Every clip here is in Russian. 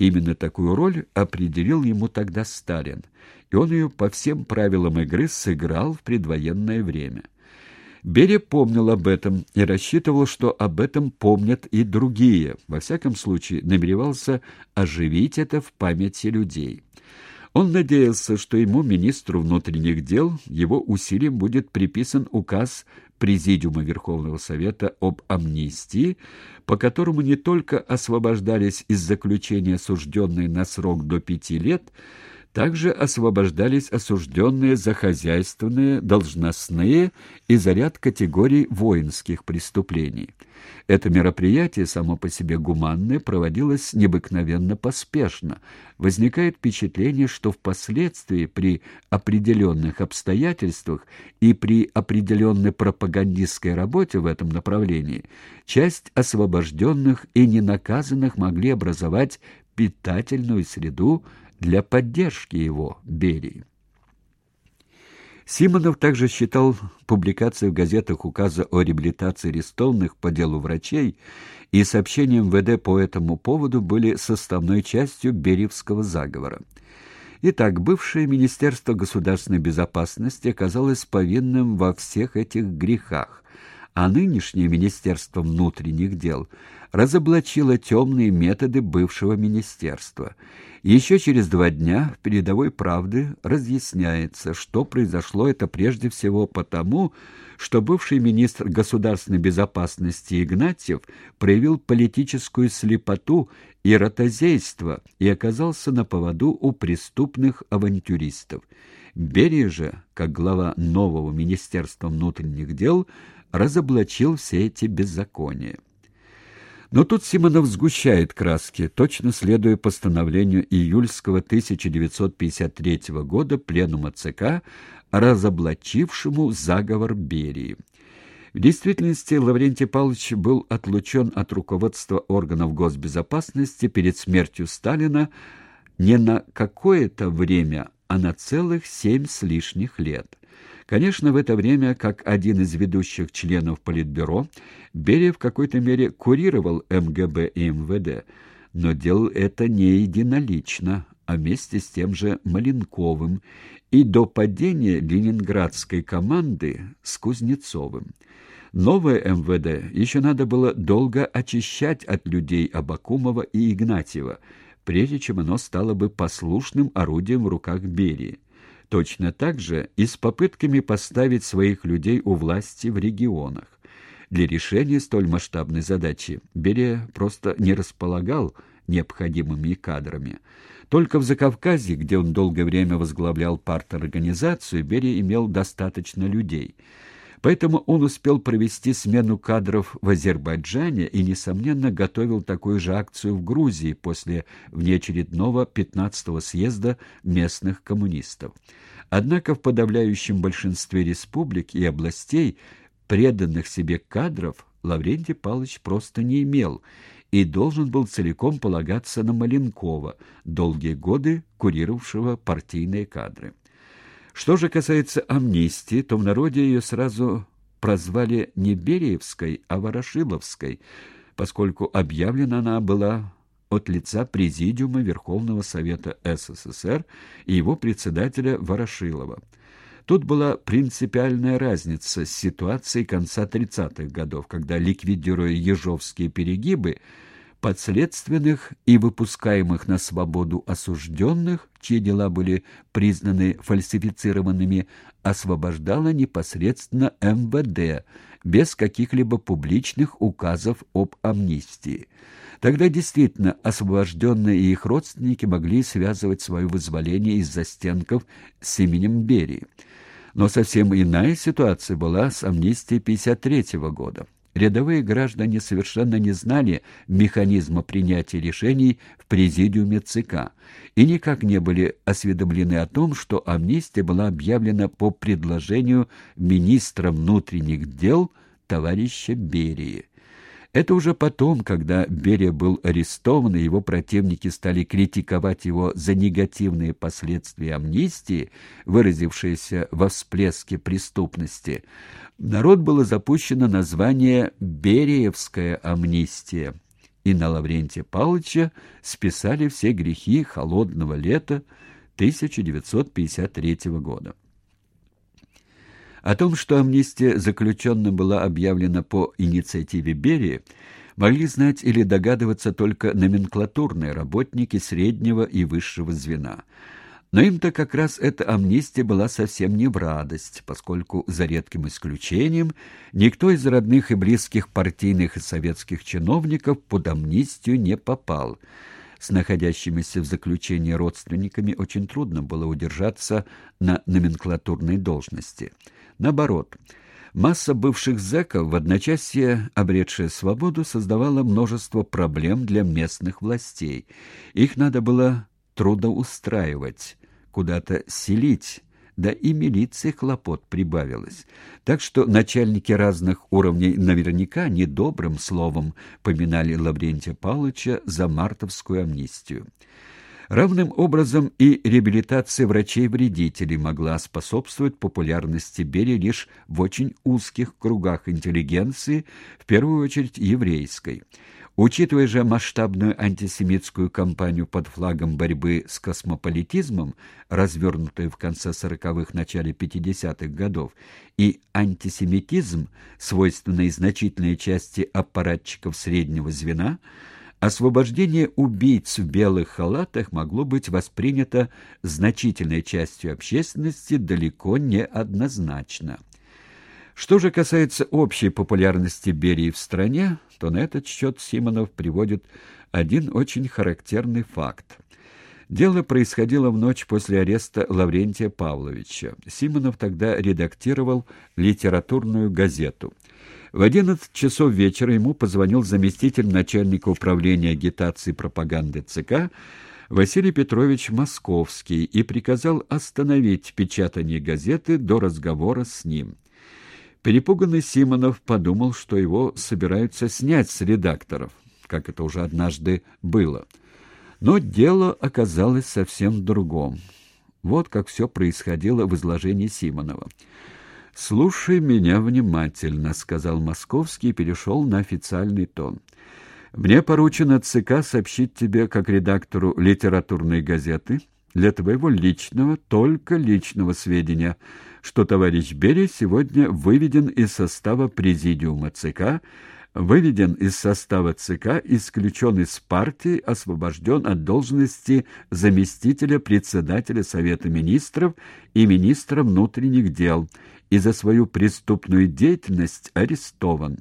Именно такую роль определил ему тогда Сталин, и он ее по всем правилам игры сыграл в предвоенное время. Берия помнил об этом и рассчитывал, что об этом помнят и другие. Во всяком случае, намеревался оживить это в памяти людей. Он надеялся, что ему, министру внутренних дел, его усилием будет приписан указ Президиума Верховного Совета об амнистии, по которому не только освобождались из заключения осужденные на срок до пяти лет, также освобождались осужденные за хозяйственные, должностные и за ряд категорий воинских преступлений. Это мероприятие, само по себе гуманное, проводилось необыкновенно поспешно. Возникает впечатление, что впоследствии при определенных обстоятельствах и при определенной пропагандистской работе в этом направлении часть освобожденных и ненаказанных могли образовать питательную среду для поддержки его Берии. Симонов также считал публикацию в газетах указа о реабилитации арестованных по делу врачей и сообщения МВД по этому поводу были составной частью Бериевского заговора. Итак, бывшее Министерство государственной безопасности оказалось повинным во всех этих грехах, а нынешнее Министерство внутренних дел разоблачило темные методы бывшего министерства. Еще через два дня в «Передовой правды» разъясняется, что произошло это прежде всего потому, что бывший министр государственной безопасности Игнатьев проявил политическую слепоту и ротозейство и оказался на поводу у преступных авантюристов. Берия же, как глава нового Министерства внутренних дел, разоблачил все эти беззакония. Но тут Симонов сгущает краски, точно следуя постановлению июльского 1953 года Пленума ЦК, разоблачившему заговор Берии. В действительности Лаврентий Павлович был отлучен от руководства органов госбезопасности перед смертью Сталина не на какое-то время, а на целых семь с лишних лет. Конечно, в это время, как один из ведущих членов Политбюро, Берия в какой-то мере курировал МГБ и МВД, но делал это не единолично, а вместе с тем же Маленковым и до падения ленинградской команды с Кузнецовым. Новое МВД еще надо было долго очищать от людей Абакумова и Игнатьева, прежде чем оно стало бы послушным орудием в руках Берии. Точно так же и с попытками поставить своих людей у власти в регионах. Для решения столь масштабной задачи Берия просто не располагал необходимыми кадрами. Только в Закавказье, где он долгое время возглавлял парторганизацию, Берия имел достаточно людей – Поэтому он успел провести смену кадров в Азербайджане и, несомненно, готовил такую же акцию в Грузии после внеочередного 15-го съезда местных коммунистов. Однако в подавляющем большинстве республик и областей преданных себе кадров Лаврентий Павлович просто не имел и должен был целиком полагаться на Маленкова, долгие годы курировавшего партийные кадры. Что же касается амнистии, то в народе ее сразу прозвали не Бериевской, а Ворошиловской, поскольку объявлена она была от лица Президиума Верховного Совета СССР и его председателя Ворошилова. Тут была принципиальная разница с ситуацией конца 30-х годов, когда, ликвидируя ежовские перегибы, подследственных и выпускаемых на свободу осужденных, чьи дела были признаны фальсифицированными, освобождала непосредственно МВД, без каких-либо публичных указов об амнистии. Тогда действительно освобожденные и их родственники могли связывать свое вызволение из застенков с именем Берии. Но совсем иная ситуация была с амнистией 1953 года. Рядовые граждане совершенно не знали механизма принятия решений в президиуме ЦК и никак не были осведомлены о том, что амнистия была объявлена по предложению министра внутренних дел товарища Берии. Это уже потом, когда Берия был арестован, и его противники стали критиковать его за негативные последствия амнистии, выразившиеся во всплеске преступности, народ было запущено название «Бериевская амнистия». и на Лаврентия Павловича списали все грехи холодного лета 1953 года. О том, что амнистия заключенным была объявлена по инициативе Берии, могли знать или догадываться только номенклатурные работники среднего и высшего звена. Но им-то как раз эта амнистия была совсем не в радость, поскольку, за редким исключением, никто из родных и близких партийных и советских чиновников под амнистию не попал. С находящимися в заключении родственниками очень трудно было удержаться на номенклатурной должности. Наоборот, масса бывших зэков, в одночасье обретшая свободу, создавала множество проблем для местных властей. Их надо было трудоустраивать, куда-то селить, да и милиции хлопот прибавилось. Так что начальники разных уровней наверняка недобрым словом поминали Лаврентия Павловича за мартовскую амнистию. Равным образом и реабилитация врачей-вредителей могла способствовать популярности Берии лишь в очень узких кругах интеллигенции, в первую очередь еврейской. Учитывая же масштабную антисемитскую кампанию под флагом борьбы с космополитизмом, развернутую в конце 40-х, начале 50-х годов, и антисемитизм, свойственный значительной части аппаратчиков среднего звена, Освобождение убийц в белых халатах могло быть воспринято значительной частью общественности далеко не однозначно. Что же касается общей популярности Берии в стране, то на этот счет Симонов приводит один очень характерный факт. Дело происходило в ночь после ареста Лаврентия Павловича. Симонов тогда редактировал литературную газету – в 11 часов вечера ему позвонил заместитель начальника управления агитации и пропаганды ЦК Василий Петрович Московский и приказал остановить печатание газеты до разговора с ним. Перепуганный Симонов подумал, что его собираются снять с редакторов, как это уже однажды было. Но дело оказалось совсем в другом. Вот как все происходило в изложении Симонова. «Слушай меня внимательно», — сказал Московский и перешел на официальный тон. «Мне поручено ЦК сообщить тебе, как редактору литературной газеты, для твоего личного, только личного сведения, что товарищ Берия сегодня выведен из состава президиума ЦК, выведен из состава ЦК, исключен из партии, освобожден от должности заместителя председателя Совета министров и министра внутренних дел и за свою преступную деятельность арестован.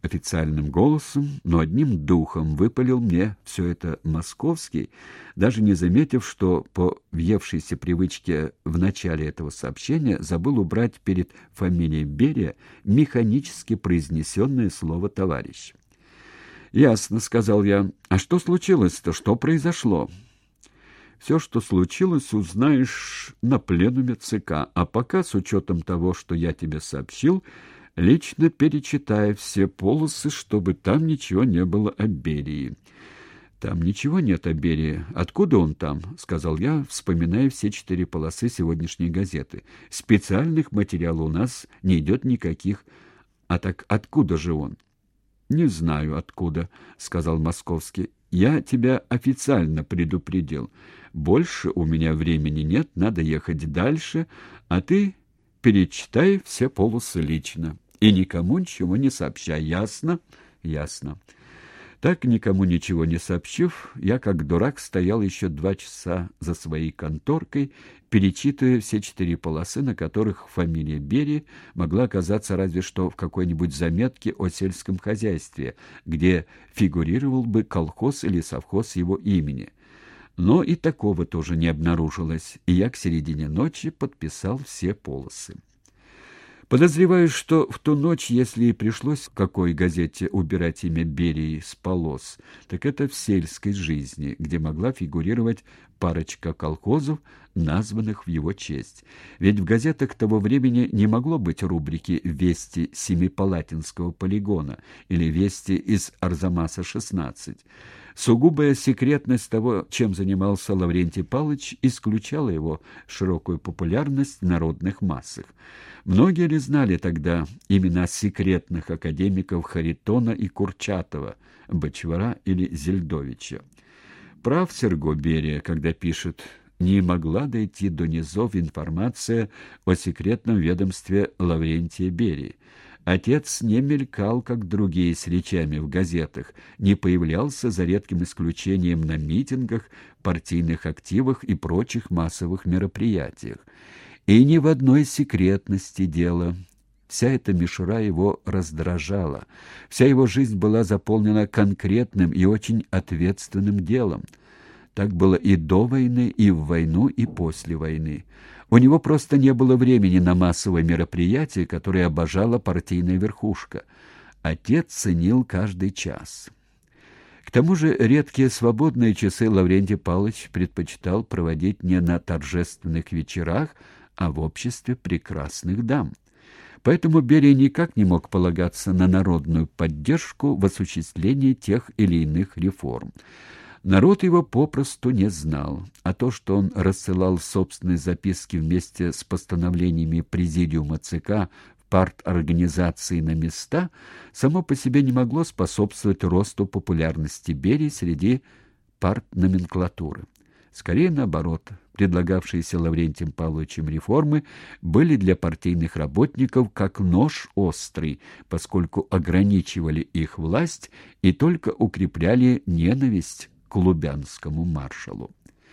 Официальным голосом, но одним духом выпалил мне все это московский, даже не заметив, что по въевшейся привычке в начале этого сообщения забыл убрать перед фамилией Берия механически произнесенное слово «товарищ». «Ясно», — сказал я. «А что случилось-то? Что произошло?» Все, что случилось, узнаешь на пленуме ЦК, а пока, с учетом того, что я тебе сообщил, лично перечитай все полосы, чтобы там ничего не было о Берии. «Там ничего нет о Берии. Откуда он там?» — сказал я, вспоминая все четыре полосы сегодняшней газеты. «Специальных материалов у нас не идет никаких. А так откуда же он?» «Не знаю, откуда», — сказал Московский. «Я тебя официально предупредил. Больше у меня времени нет, надо ехать дальше, а ты перечитай все полосы лично. И никому ничего не сообщай, ясно? Ясно. Так, никому ничего не сообщив, я, как дурак, стоял еще два часа за своей конторкой, перечитывая все четыре полосы, на которых фамилия Бери могла оказаться разве что в какой-нибудь заметке о сельском хозяйстве, где фигурировал бы колхоз или совхоз его имени. Но и такого тоже не обнаружилось, и я к середине ночи подписал все полосы. Подозреваю, что в ту ночь, если и пришлось какой газете убирать имя Берии с полос, так это в сельской жизни, где могла фигурировать парочка колхозов, названных в его честь. Ведь в газетах того времени не могло быть рубрики «Вести Семипалатинского полигона» или «Вести из Арзамаса-16». Сугубая секретность того, чем занимался Лаврентий Павлович, исключала его широкую популярность в народных массах. Многие ли знали тогда имена секретных академиков Харитона и Курчатова, Бочвара или Зельдовича? Прав Серго Берия, когда пишет не могла дойти до низов информация о секретном ведомстве Лаврентия Берии. Отец не мелькал, как другие, с речами в газетах, не появлялся за редким исключением на митингах, партийных активах и прочих массовых мероприятиях. И ни в одной секретности дело. Вся эта мишура его раздражала. Вся его жизнь была заполнена конкретным и очень ответственным делом. Так было и до войны, и в войну, и после войны. У него просто не было времени на массовые мероприятия, которые обожала партийная верхушка. Отец ценил каждый час. К тому же редкие свободные часы Лаврентий Павлович предпочитал проводить не на торжественных вечерах, а в обществе прекрасных дам. Поэтому Берия никак не мог полагаться на народную поддержку в осуществлении тех или иных реформ. Народ его попросту не знал, а то, что он рассылал собственные записки вместе с постановлениями Президиума ЦК парторганизации на места, само по себе не могло способствовать росту популярности Берии среди партноменклатуры. Скорее наоборот, предлагавшиеся Лаврентием Павловичем реформы были для партийных работников как нож острый, поскольку ограничивали их власть и только укрепляли ненависть к лубянскому маршалу.